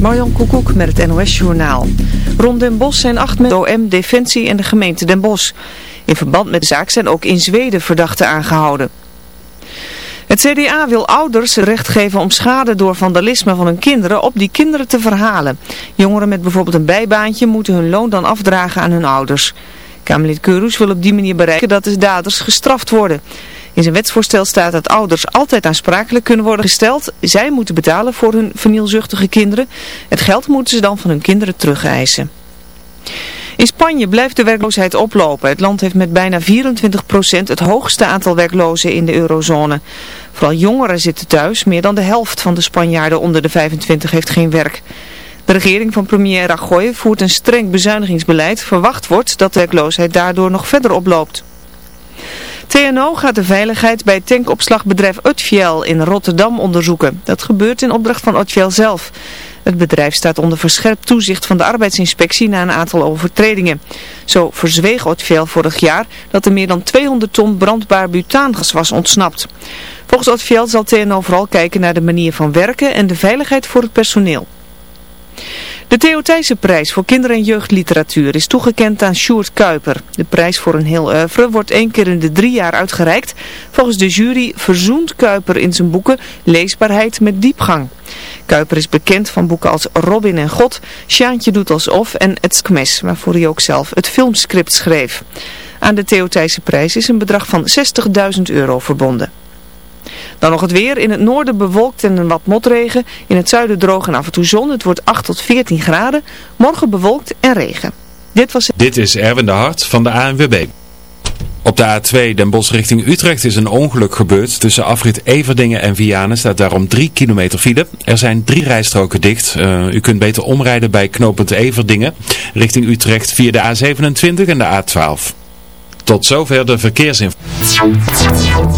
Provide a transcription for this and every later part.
Marjan Koekoek met het NOS-journaal. Rond Den Bosch zijn acht met OM, Defensie en de gemeente Den Bosch. In verband met de zaak zijn ook in Zweden verdachten aangehouden. Het CDA wil ouders recht geven om schade door vandalisme van hun kinderen op die kinderen te verhalen. Jongeren met bijvoorbeeld een bijbaantje moeten hun loon dan afdragen aan hun ouders. Kamerlid Keurus wil op die manier bereiken dat de daders gestraft worden. In zijn wetsvoorstel staat dat ouders altijd aansprakelijk kunnen worden gesteld. Zij moeten betalen voor hun vernielzuchtige kinderen. Het geld moeten ze dan van hun kinderen terugeisen. In Spanje blijft de werkloosheid oplopen. Het land heeft met bijna 24% het hoogste aantal werklozen in de eurozone. Vooral jongeren zitten thuis. Meer dan de helft van de Spanjaarden onder de 25 heeft geen werk. De regering van premier Rajoy voert een streng bezuinigingsbeleid. Verwacht wordt dat de werkloosheid daardoor nog verder oploopt. TNO gaat de veiligheid bij tankopslagbedrijf Utfiel in Rotterdam onderzoeken. Dat gebeurt in opdracht van Utfiel zelf. Het bedrijf staat onder verscherpt toezicht van de arbeidsinspectie na een aantal overtredingen. Zo verzweeg Utfiel vorig jaar dat er meer dan 200 ton brandbaar butaangas was ontsnapt. Volgens Utfiel zal TNO vooral kijken naar de manier van werken en de veiligheid voor het personeel. De Theo prijs voor kinder- en jeugdliteratuur is toegekend aan Sjoerd Kuiper. De prijs voor een heel oeuvre wordt één keer in de drie jaar uitgereikt. Volgens de jury verzoent Kuiper in zijn boeken leesbaarheid met diepgang. Kuiper is bekend van boeken als Robin en God, Sjaantje doet alsof en Het Skmes, waarvoor hij ook zelf het filmscript schreef. Aan de Theo prijs is een bedrag van 60.000 euro verbonden. Dan nog het weer. In het noorden bewolkt en een wat motregen. In het zuiden droog en af en toe zon. Het wordt 8 tot 14 graden. Morgen bewolkt en regen. Dit was Dit is Erwin de Hart van de ANWB. Op de A2 Den Bosch richting Utrecht is een ongeluk gebeurd. Tussen afrit Everdingen en Vianen staat daarom 3 kilometer file. Er zijn drie rijstroken dicht. Uh, u kunt beter omrijden bij knooppunt Everdingen richting Utrecht via de A27 en de A12. Tot zover de verkeersinformatie.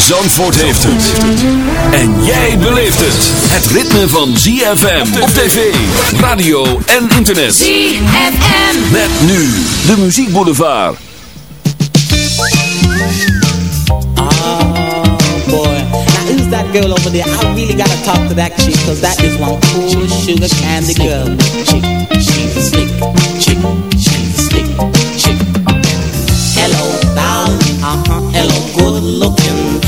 Zandvoort heeft het. En jij beleeft het. Het ritme van ZFM op tv, radio en internet. ZFM. Met nu de muziekboulevard. Oh boy. Now who's that girl over there? I really gotta talk to that chick. Cause that is one cool sugar candy girl. Chick, she's slick. Chick, she's slick. Chick. Hello, darling. Uh-huh. Hello, good looking.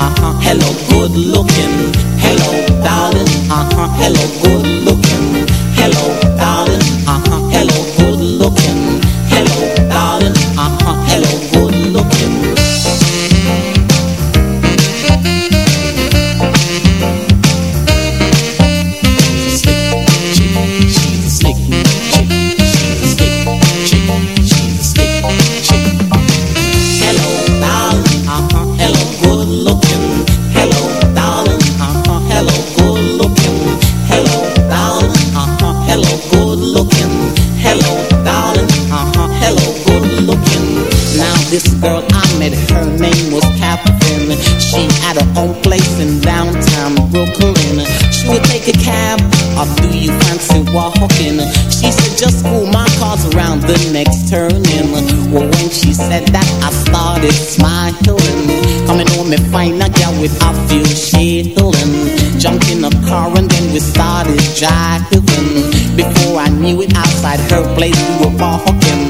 Hello, good looking. Hello, darling. Uh huh. Hello, good looking. Brooklyn. She would take a cab, or do you fancy walking? She said, just cool my car's around the next turning. Well, when she said that, I started smiling. Coming home and find a girl with a few shilling. Jumped in a car and then we started driving. Before I knew it, outside her place we were walking.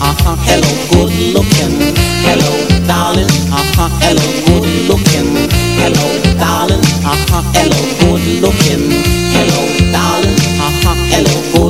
uh-huh, hello, good looking. Hello, darling, uh-huh, hello, good looking. Hello, darling, uh-huh, hello, good looking. Hello, darling, uh-huh, hello, good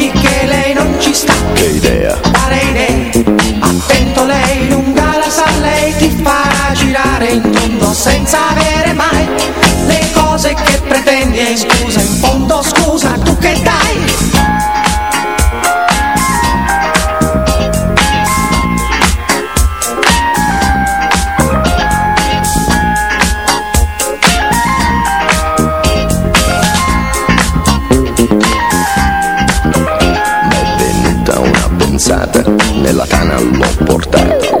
senza avere mai le cose che pretendi. E scusa in fondo scusa tu che dai? Nella tana l'ho portata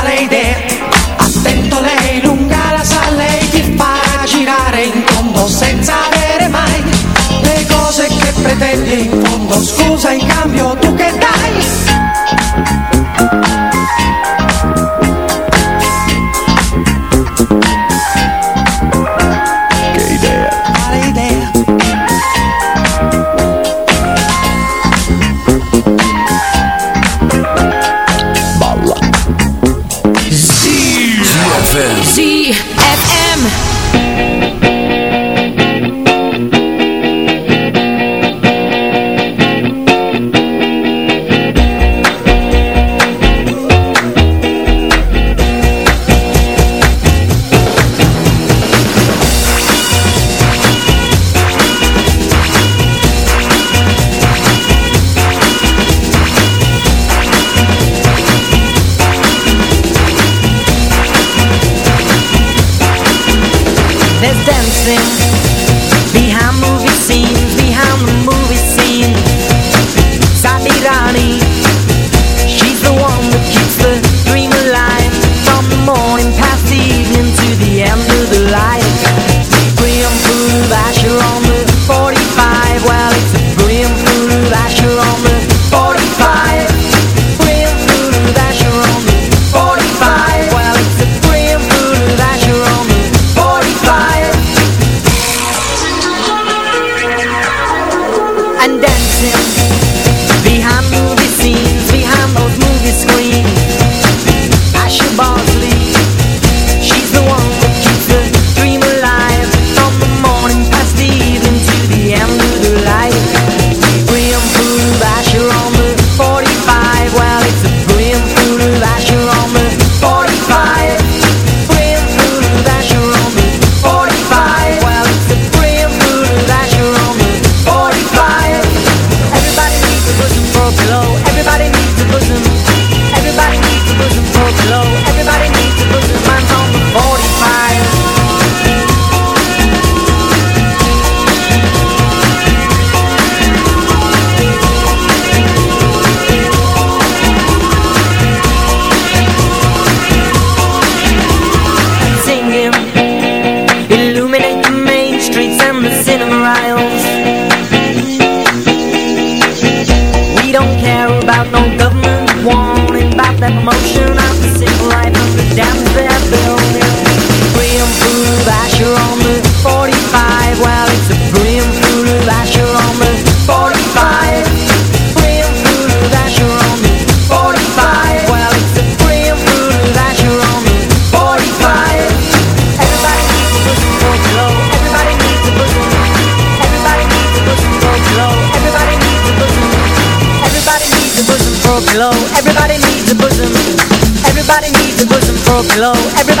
ley, fondos, scusa in cambio dancing hello, everybody.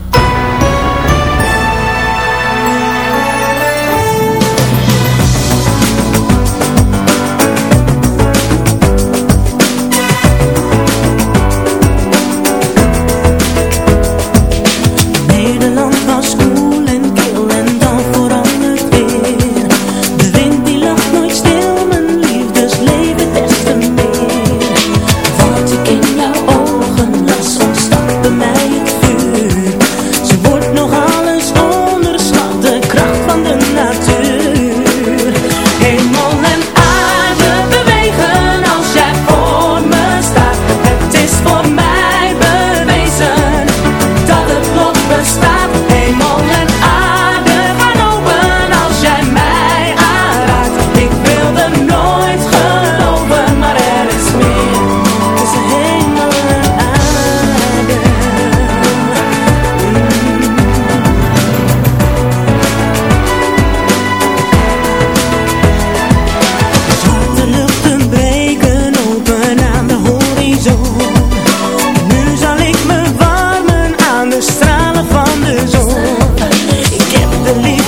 believe.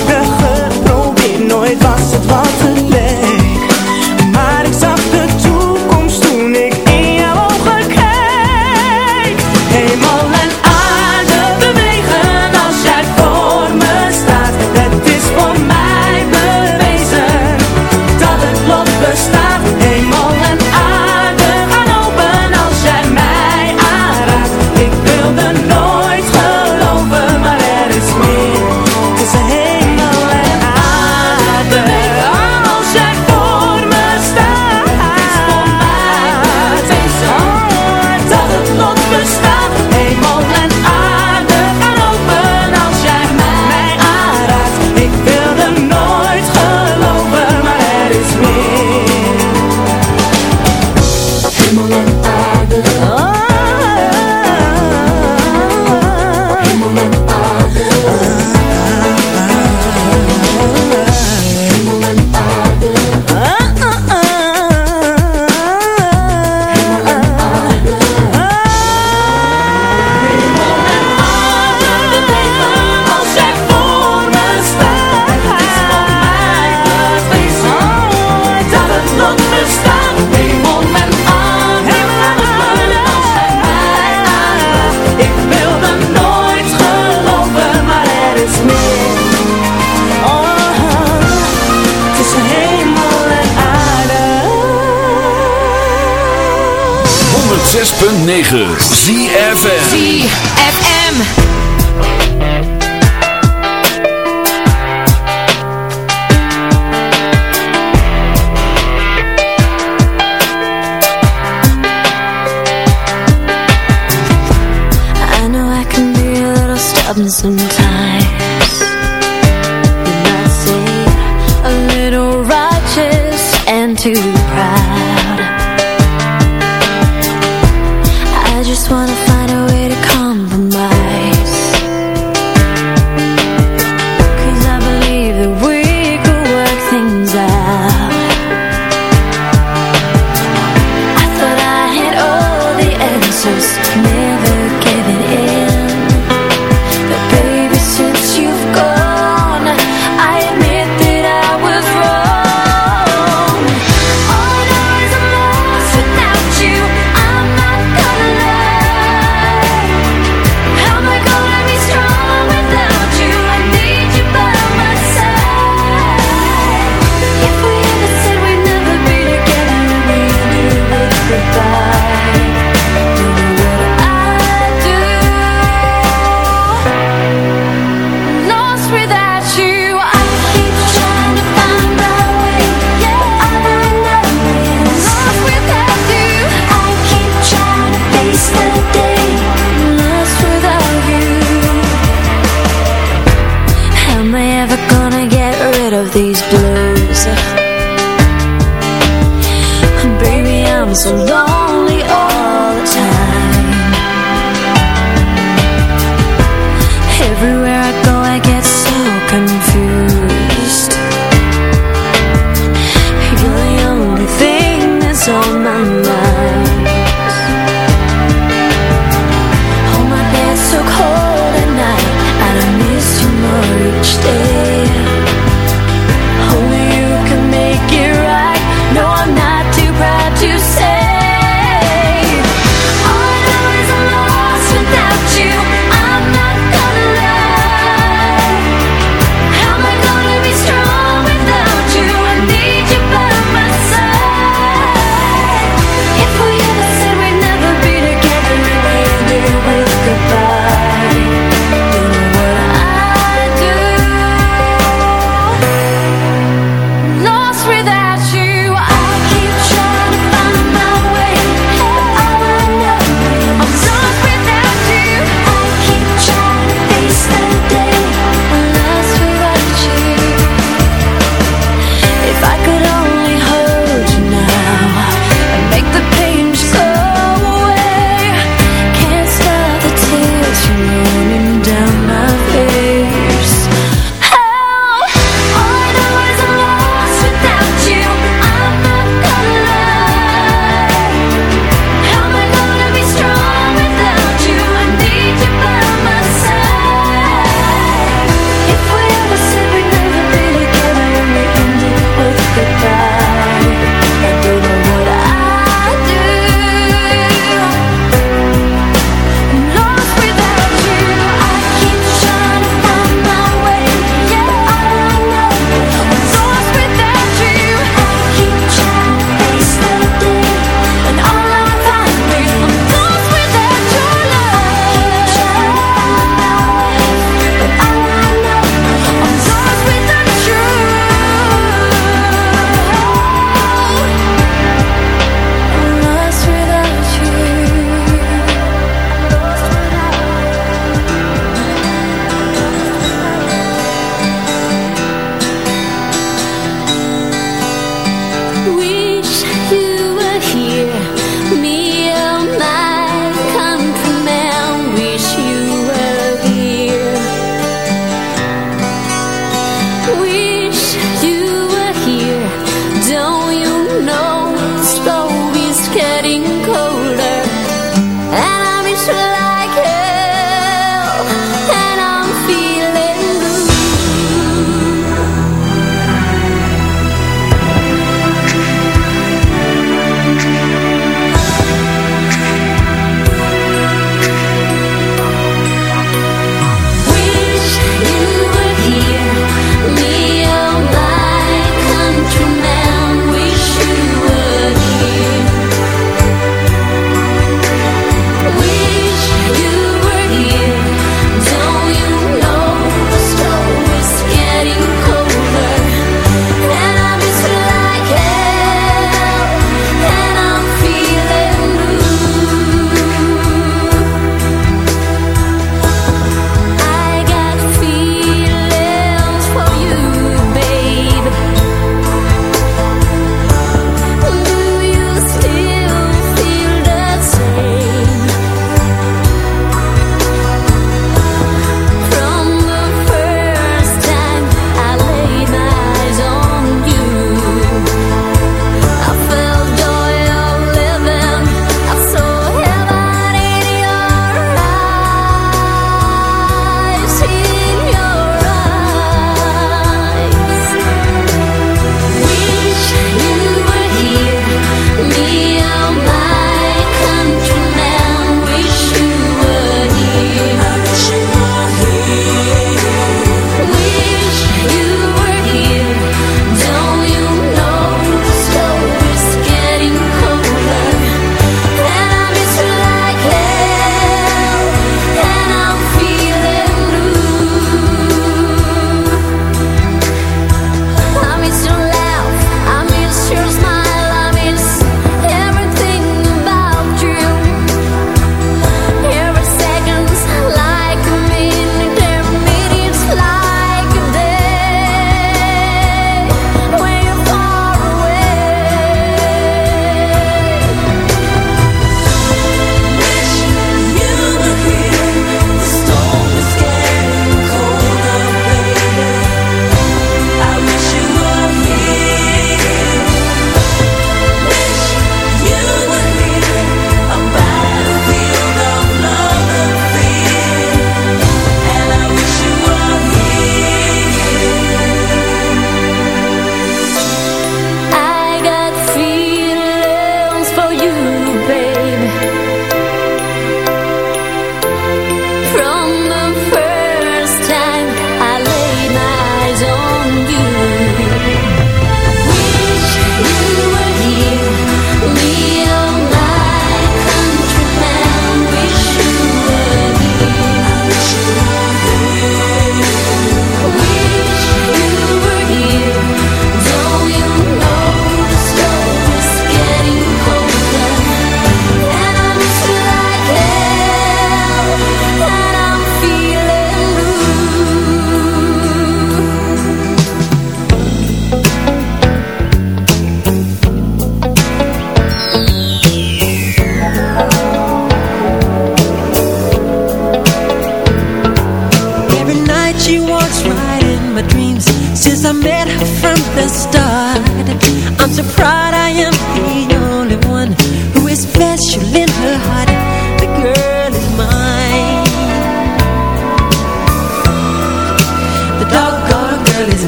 Too